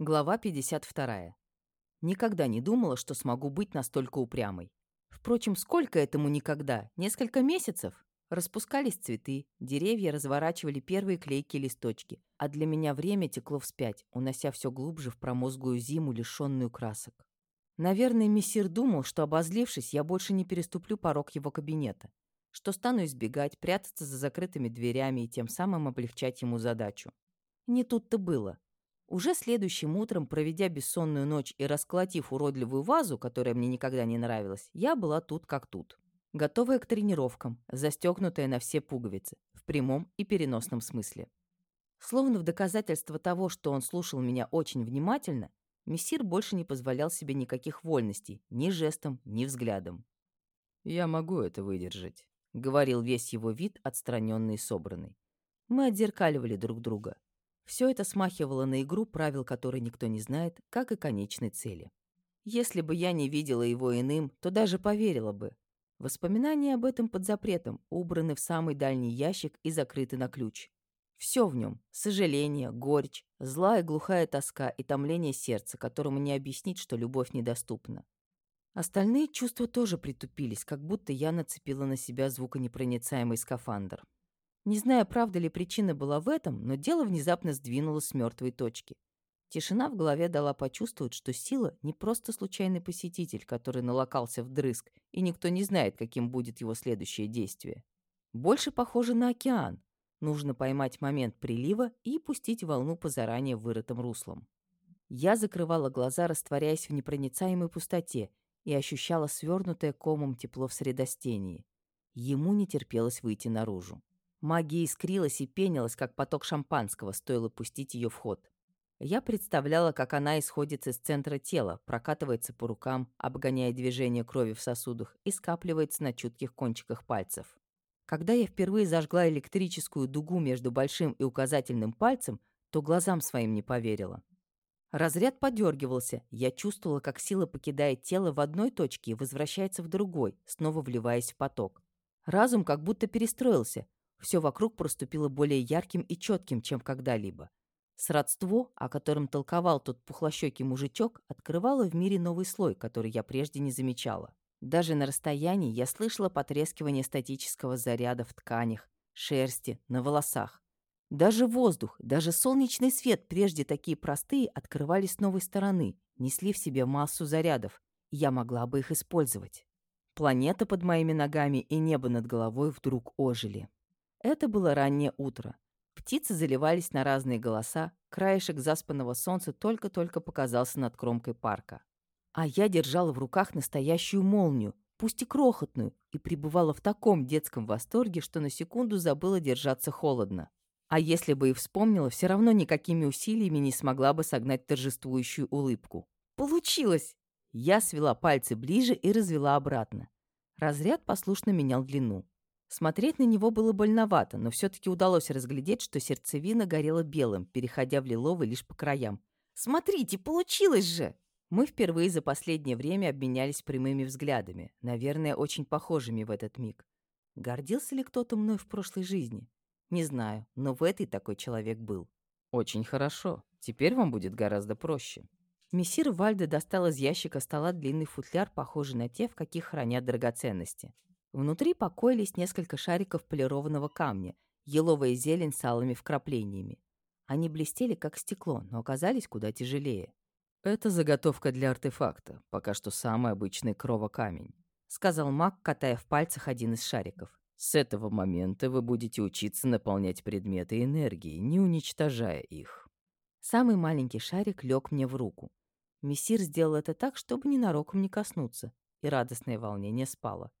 Глава 52. Никогда не думала, что смогу быть настолько упрямой. Впрочем, сколько этому никогда? Несколько месяцев? Распускались цветы, деревья разворачивали первые клейкие листочки, а для меня время текло вспять, унося все глубже в промозглую зиму, лишенную красок. Наверное, мессир думал, что, обозлившись, я больше не переступлю порог его кабинета, что стану избегать, прятаться за закрытыми дверями и тем самым облегчать ему задачу. Не тут-то было. Уже следующим утром, проведя бессонную ночь и расколотив уродливую вазу, которая мне никогда не нравилась, я была тут как тут. Готовая к тренировкам, застегнутая на все пуговицы, в прямом и переносном смысле. Словно в доказательство того, что он слушал меня очень внимательно, мессир больше не позволял себе никаких вольностей, ни жестом, ни взглядом. «Я могу это выдержать», — говорил весь его вид, отстраненный и собранный. Мы отзеркаливали друг друга. Все это смахивало на игру, правил которой никто не знает, как и конечной цели. Если бы я не видела его иным, то даже поверила бы. Воспоминания об этом под запретом убраны в самый дальний ящик и закрыты на ключ. Все в нем — сожаление, горечь, злая глухая тоска и томление сердца, которому не объяснить, что любовь недоступна. Остальные чувства тоже притупились, как будто я нацепила на себя звуконепроницаемый скафандр. Не знаю, правда ли причина была в этом, но дело внезапно сдвинулось с мертвой точки. Тишина в голове дала почувствовать, что сила не просто случайный посетитель, который налокался вдрызг, и никто не знает, каким будет его следующее действие. Больше похоже на океан. Нужно поймать момент прилива и пустить волну по заранее вырытым руслам. Я закрывала глаза, растворяясь в непроницаемой пустоте, и ощущала свернутое комом тепло в средостении. Ему не терпелось выйти наружу. Магия искрилась и пенилась, как поток шампанского, стоило пустить ее в ход. Я представляла, как она исходит из центра тела, прокатывается по рукам, обгоняя движение крови в сосудах и скапливается на чутких кончиках пальцев. Когда я впервые зажгла электрическую дугу между большим и указательным пальцем, то глазам своим не поверила. Разряд подергивался, я чувствовала, как сила покидает тело в одной точке и возвращается в другой, снова вливаясь в поток. Разум как будто перестроился, все вокруг проступило более ярким и четким, чем когда-либо. Сродство, о котором толковал тот пухлощекий мужичок, открывало в мире новый слой, который я прежде не замечала. Даже на расстоянии я слышала потрескивание статического заряда в тканях, шерсти, на волосах. Даже воздух, даже солнечный свет, прежде такие простые, открывались с новой стороны, несли в себе массу зарядов, и я могла бы их использовать. Планета под моими ногами и небо над головой вдруг ожили. Это было раннее утро. Птицы заливались на разные голоса, краешек заспанного солнца только-только показался над кромкой парка. А я держала в руках настоящую молнию, пусть и крохотную, и пребывала в таком детском восторге, что на секунду забыла держаться холодно. А если бы и вспомнила, все равно никакими усилиями не смогла бы согнать торжествующую улыбку. Получилось! Я свела пальцы ближе и развела обратно. Разряд послушно менял длину. Смотреть на него было больновато, но все-таки удалось разглядеть, что сердцевина горела белым, переходя в лиловый лишь по краям. «Смотрите, получилось же!» Мы впервые за последнее время обменялись прямыми взглядами, наверное, очень похожими в этот миг. Гордился ли кто-то мной в прошлой жизни? Не знаю, но в этой такой человек был. «Очень хорошо. Теперь вам будет гораздо проще». Мессир Вальде достал из ящика стола длинный футляр, похожий на те, в каких хранят драгоценности. Внутри покоились несколько шариков полированного камня, еловая зелень с алыми вкраплениями. Они блестели, как стекло, но оказались куда тяжелее. «Это заготовка для артефакта, пока что самый обычный кровокамень», сказал маг, катая в пальцах один из шариков. «С этого момента вы будете учиться наполнять предметы энергией, не уничтожая их». Самый маленький шарик лег мне в руку. Мессир сделал это так, чтобы ненароком не коснуться, и радостное волнение спало.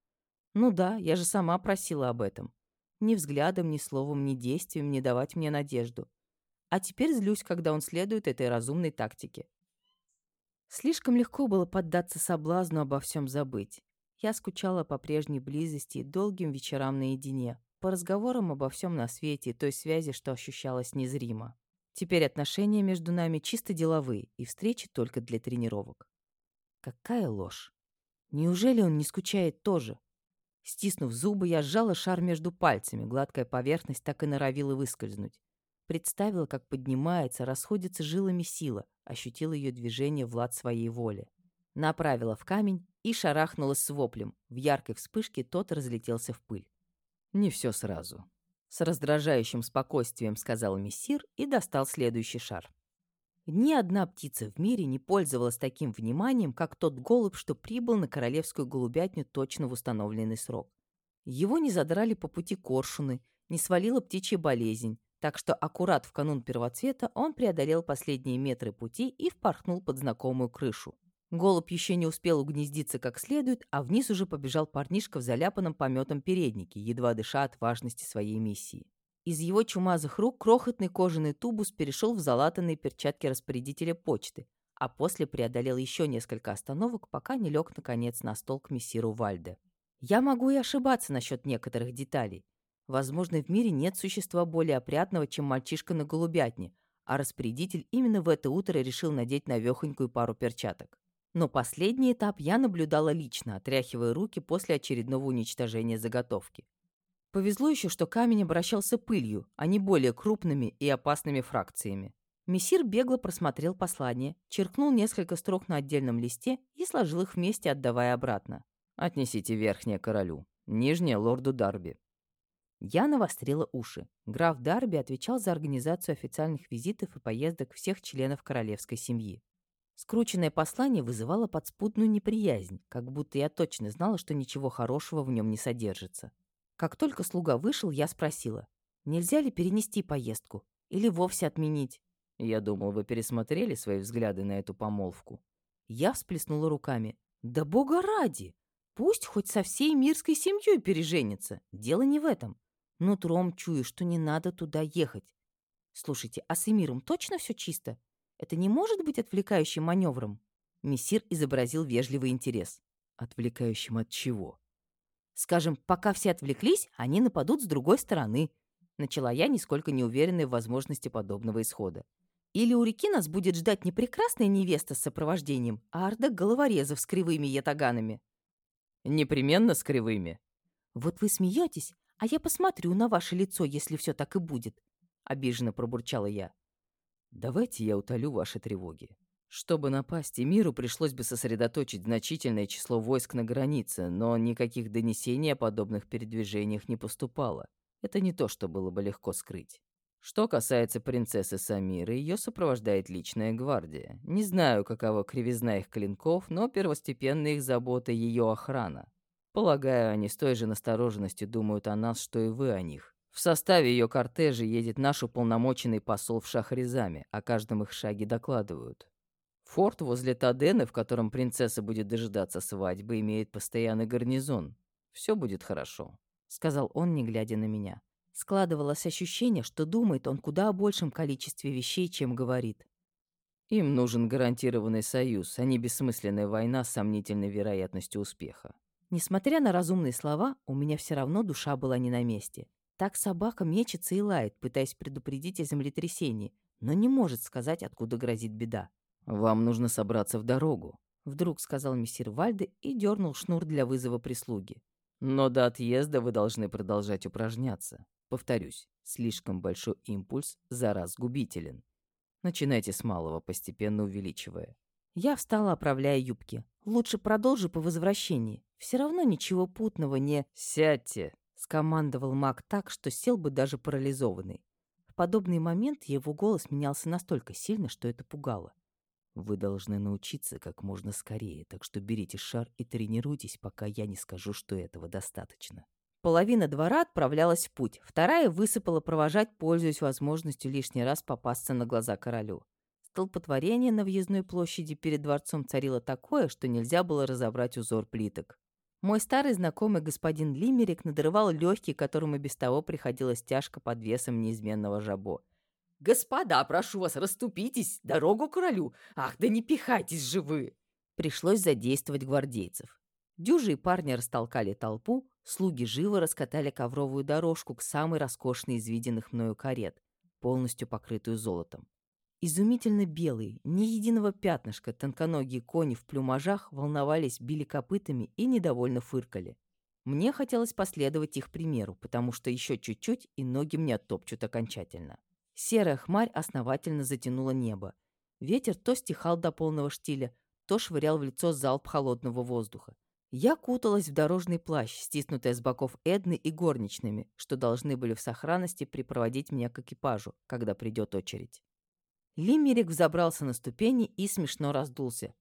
Ну да, я же сама просила об этом. Ни взглядом, ни словом, ни действием не давать мне надежду. А теперь злюсь, когда он следует этой разумной тактике. Слишком легко было поддаться соблазну обо всем забыть. Я скучала по прежней близости и долгим вечерам наедине, по разговорам обо всем на свете и той связи, что ощущалась незримо. Теперь отношения между нами чисто деловые и встречи только для тренировок. Какая ложь! Неужели он не скучает тоже? Стиснув зубы, я сжала шар между пальцами, гладкая поверхность так и норовила выскользнуть. Представила, как поднимается, расходится жилами сила, ощутила ее движение Влад своей воли. Направила в камень и шарахнулась с воплем. В яркой вспышке тот разлетелся в пыль. «Не все сразу», — с раздражающим спокойствием сказал мессир и достал следующий шар. Ни одна птица в мире не пользовалась таким вниманием, как тот голубь, что прибыл на королевскую голубятню точно в установленный срок. Его не задрали по пути коршуны, не свалила птичья болезнь, так что аккурат в канун первоцвета он преодолел последние метры пути и впорхнул под знакомую крышу. Голубь еще не успел угнездиться как следует, а вниз уже побежал парнишка в заляпанном пометом переднике, едва дыша от важности своей миссии. Из его чумазых рук крохотный кожаный тубус перешел в залатанные перчатки распорядителя почты, а после преодолел еще несколько остановок, пока не лег, наконец, на стол к мессиру Вальде. Я могу и ошибаться насчет некоторых деталей. Возможно, в мире нет существа более опрятного, чем мальчишка на голубятне, а распорядитель именно в это утро решил надеть навехонькую пару перчаток. Но последний этап я наблюдала лично, отряхивая руки после очередного уничтожения заготовки. Повезло еще, что камень обращался пылью, а не более крупными и опасными фракциями. Мессир бегло просмотрел послание, черкнул несколько строк на отдельном листе и сложил их вместе, отдавая обратно. «Отнесите верхнее королю, нижнее лорду Дарби». Я навострила уши. Граф Дарби отвечал за организацию официальных визитов и поездок всех членов королевской семьи. Скрученное послание вызывало подспудную неприязнь, как будто я точно знала, что ничего хорошего в нем не содержится. Как только слуга вышел, я спросила, нельзя ли перенести поездку или вовсе отменить? Я думал, вы пересмотрели свои взгляды на эту помолвку. Я всплеснула руками. Да бога ради! Пусть хоть со всей мирской семьей переженится. Дело не в этом. Нутром чую, что не надо туда ехать. Слушайте, а с Эмиром точно все чисто? Это не может быть отвлекающим маневром? Мессир изобразил вежливый интерес. Отвлекающим от чего? Скажем, пока все отвлеклись, они нападут с другой стороны. Начала я, нисколько не уверенная в возможности подобного исхода. Или у реки нас будет ждать не прекрасная невеста с сопровождением, а орда головорезов с кривыми ятаганами. Непременно с кривыми. Вот вы смеетесь, а я посмотрю на ваше лицо, если все так и будет. Обиженно пробурчала я. Давайте я утолю ваши тревоги. Чтобы напасть, миру пришлось бы сосредоточить значительное число войск на границе, но никаких донесений о подобных передвижениях не поступало. Это не то, что было бы легко скрыть. Что касается принцессы Самиры, ее сопровождает личная гвардия. Не знаю, какова кривизна их клинков, но первостепенная их забота — ее охрана. Полагаю, они с той же настороженностью думают о нас, что и вы о них. В составе ее кортежа едет наш уполномоченный посол в Шахризаме, о каждом их шаге докладывают. Форт возле Тадены, в котором принцесса будет дожидаться свадьбы, имеет постоянный гарнизон. Все будет хорошо», — сказал он, не глядя на меня. Складывалось ощущение, что думает он куда о большем количестве вещей, чем говорит. Им нужен гарантированный союз, а не бессмысленная война с сомнительной вероятностью успеха. Несмотря на разумные слова, у меня все равно душа была не на месте. Так собака мечется и лает, пытаясь предупредить о землетрясении, но не может сказать, откуда грозит беда. «Вам нужно собраться в дорогу», — вдруг сказал мессир Вальде и дернул шнур для вызова прислуги. «Но до отъезда вы должны продолжать упражняться. Повторюсь, слишком большой импульс за раз губителен. Начинайте с малого, постепенно увеличивая». Я встала, оправляя юбки. «Лучше продолжи по возвращении. Все равно ничего путного не...» «Сядьте!» — скомандовал маг так, что сел бы даже парализованный. В подобный момент его голос менялся настолько сильно, что это пугало. Вы должны научиться как можно скорее, так что берите шар и тренируйтесь, пока я не скажу, что этого достаточно. Половина двора отправлялась в путь, вторая высыпала провожать, пользуясь возможностью лишний раз попасться на глаза королю. Столпотворение на въездной площади перед дворцом царило такое, что нельзя было разобрать узор плиток. Мой старый знакомый господин Лимерик надрывал легкие, которым и без того приходилось тяжко под весом неизменного жабо. «Господа, прошу вас, расступитесь! Дорогу королю! Ах, да не пихайтесь же вы!» Пришлось задействовать гвардейцев. Дюжи и парни растолкали толпу, слуги живо раскатали ковровую дорожку к самой роскошной из виденных мною карет, полностью покрытую золотом. Изумительно белые, ни единого пятнышка, тонконогие кони в плюмажах волновались, били копытами и недовольно фыркали. Мне хотелось последовать их примеру, потому что еще чуть-чуть, и ноги мне оттопчут окончательно. Серая хмарь основательно затянула небо. Ветер то стихал до полного штиля, то швырял в лицо залп холодного воздуха. Я куталась в дорожный плащ, стиснутая с боков Эдны и горничными, что должны были в сохранности припроводить меня к экипажу, когда придет очередь. Лимерик взобрался на ступени и смешно раздулся.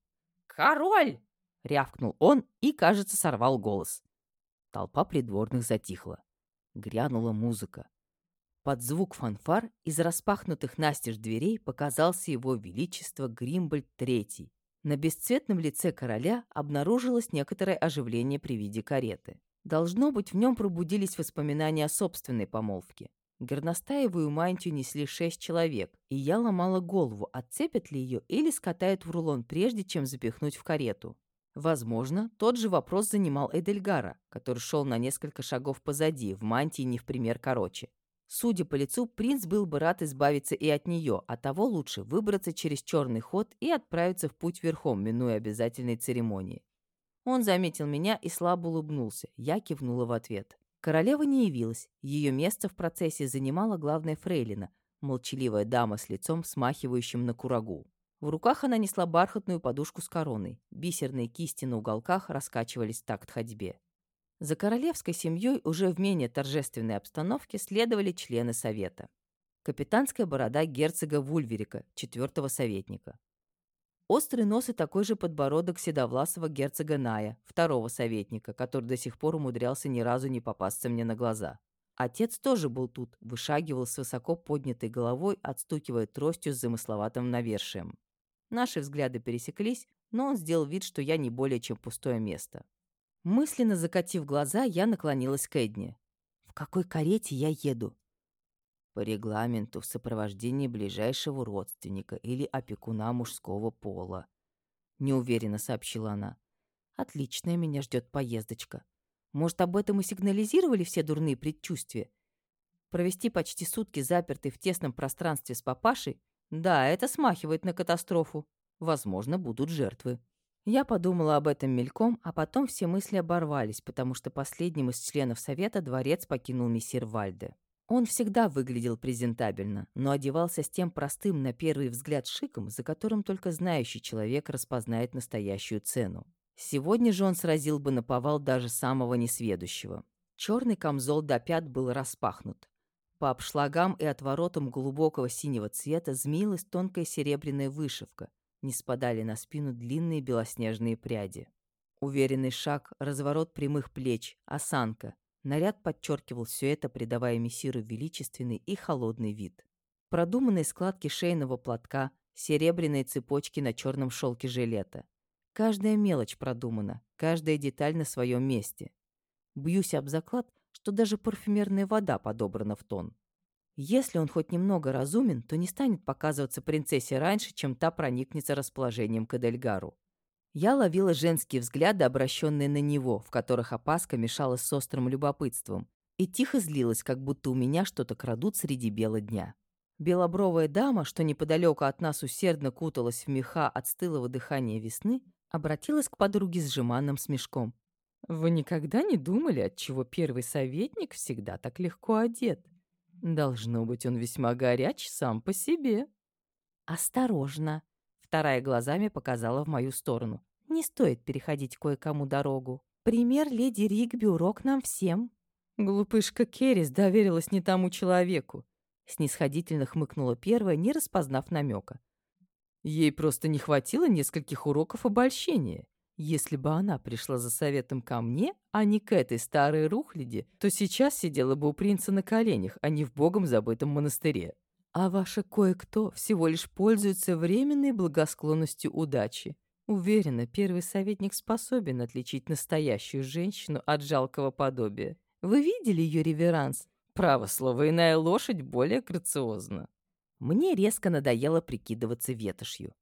«Король!» — рявкнул он и, кажется, сорвал голос. Толпа придворных затихла. Грянула музыка. Под звук фанфар из распахнутых настежь дверей показался его величество Гримбольд III, на бесцветном лице короля обнаружилось некоторое оживление при виде кареты. Должно быть, в нем пробудились воспоминания о собственной помолвке. Горностаевую мантию несли шесть человек, и я ломала голову, отцепят ли ее или скатают в рулон, прежде чем запихнуть в карету. Возможно, тот же вопрос занимал Эдельгара, который шел на несколько шагов позади, в мантии не в пример короче. Судя по лицу, принц был бы рад избавиться и от нее, а того лучше выбраться через черный ход и отправиться в путь верхом, минуя обязательной церемонии. Он заметил меня и слабо улыбнулся. Я кивнула в ответ. Королева не явилась. Ее место в процессе занимала главная фрейлина, молчаливая дама с лицом, смахивающим на курагу. В руках она несла бархатную подушку с короной. Бисерные кисти на уголках раскачивались в такт ходьбе. За королевской семьей уже в менее торжественной обстановке следовали члены совета. Капитанская борода герцога Вульверика, четвертого советника. Острый нос и такой же подбородок седовласого герцога Ная, второго советника, который до сих пор умудрялся ни разу не попасться мне на глаза. Отец тоже был тут, вышагивал с высоко поднятой головой, отстукивая тростью с замысловатым навершием. Наши взгляды пересеклись, но он сделал вид, что я не более чем пустое место. Мысленно закатив глаза, я наклонилась к Эдне. «В какой карете я еду?» «По регламенту в сопровождении ближайшего родственника или опекуна мужского пола», — неуверенно сообщила она. «Отличная меня ждет поездочка. Может, об этом и сигнализировали все дурные предчувствия? Провести почти сутки запертой в тесном пространстве с папашей? Да, это смахивает на катастрофу. Возможно, будут жертвы». Я подумала об этом мельком, а потом все мысли оборвались, потому что последним из членов совета дворец покинул мессир Вальде. Он всегда выглядел презентабельно, но одевался с тем простым на первый взгляд шиком, за которым только знающий человек распознает настоящую цену. Сегодня же он сразил бы наповал даже самого несведущего. Черный камзол до пят был распахнут. По обшлагам и отворотам глубокого синего цвета змеилась тонкая серебряная вышивка – не спадали на спину длинные белоснежные пряди. Уверенный шаг, разворот прямых плеч, осанка. Наряд подчеркивал все это, придавая мессиру величественный и холодный вид. Продуманные складки шейного платка, серебряные цепочки на черном шелке жилета. Каждая мелочь продумана, каждая деталь на своем месте. Бьюсь об заклад, что даже парфюмерная вода подобрана в тон. Если он хоть немного разумен, то не станет показываться принцессе раньше, чем та проникнется расположением к Эдельгару. Я ловила женские взгляды, обращенные на него, в которых опаска мешалась с острым любопытством, и тихо злилась, как будто у меня что-то крадут среди бела дня. Белобровая дама, что неподалеку от нас усердно куталась в меха от стылого дыхания весны, обратилась к подруге с жеманным смешком. «Вы никогда не думали, отчего первый советник всегда так легко одет?» Должно быть, он весьма горяч сам по себе. «Осторожно!» — вторая глазами показала в мою сторону. «Не стоит переходить кое-кому дорогу. Пример леди Ригби урок нам всем». Глупышка Керрис доверилась не тому человеку. Снисходительно хмыкнула первая, не распознав намека. Ей просто не хватило нескольких уроков обольщения. Если бы она пришла за советом ко мне, а не к этой старой рухляде, то сейчас сидела бы у принца на коленях, а не в богом забытом монастыре. А ваше кое-кто всего лишь пользуется временной благосклонностью удачи. Уверена, первый советник способен отличить настоящую женщину от жалкого подобия. Вы видели ее реверанс? Право слово, иная лошадь более грациозна. Мне резко надоело прикидываться ветошью.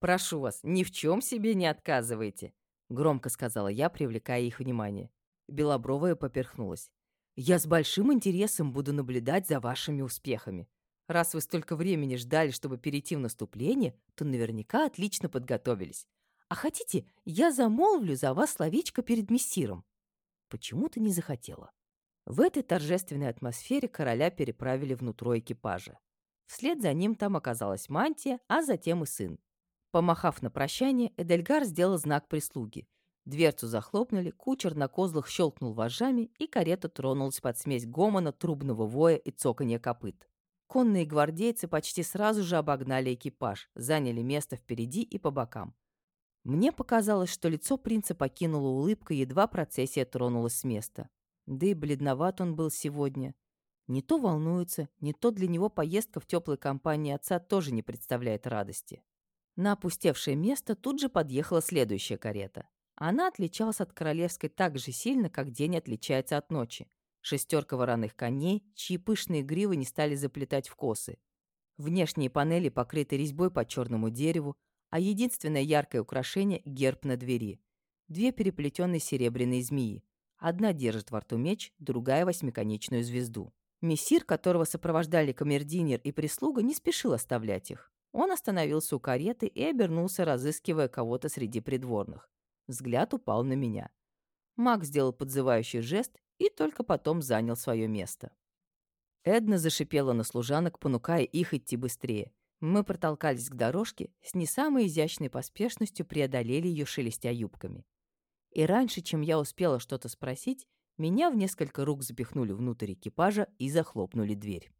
«Прошу вас, ни в чем себе не отказывайте», — громко сказала я, привлекая их внимание. Белобровая поперхнулась. «Я с большим интересом буду наблюдать за вашими успехами. Раз вы столько времени ждали, чтобы перейти в наступление, то наверняка отлично подготовились. А хотите, я замолвлю за вас словечко перед мессиром?» Почему-то не захотела. В этой торжественной атмосфере короля переправили внутрь экипажа. Вслед за ним там оказалась мантия, а затем и сын. Помахав на прощание, Эдельгар сделал знак прислуги. Дверцу захлопнули, кучер на козлах щелкнул вожжами, и карета тронулась под смесь гомона, трубного воя и цоканья копыт. Конные гвардейцы почти сразу же обогнали экипаж, заняли место впереди и по бокам. Мне показалось, что лицо принца покинула улыбка, едва процессия тронулась с места. Да и бледноват он был сегодня. Не то волнуется, не то для него поездка в теплой компании отца тоже не представляет радости. На опустевшее место тут же подъехала следующая карета. Она отличалась от королевской так же сильно, как день отличается от ночи. Шестерка вороных коней, чьи пышные гривы не стали заплетать в косы. Внешние панели покрыты резьбой по черному дереву, а единственное яркое украшение — герб на двери. Две переплетенные серебряные змеи. Одна держит во рту меч, другая — восьмиконечную звезду. Мессир, которого сопровождали камердинер и прислуга, не спешил оставлять их. Он остановился у кареты и обернулся, разыскивая кого-то среди придворных. Взгляд упал на меня. Маг сделал подзывающий жест и только потом занял свое место. Эдна зашипела на служанок, понукая их идти быстрее. Мы протолкались к дорожке, с не самой изящной поспешностью преодолели ее шелестя юбками. И раньше, чем я успела что-то спросить, меня в несколько рук запихнули внутрь экипажа и захлопнули дверь.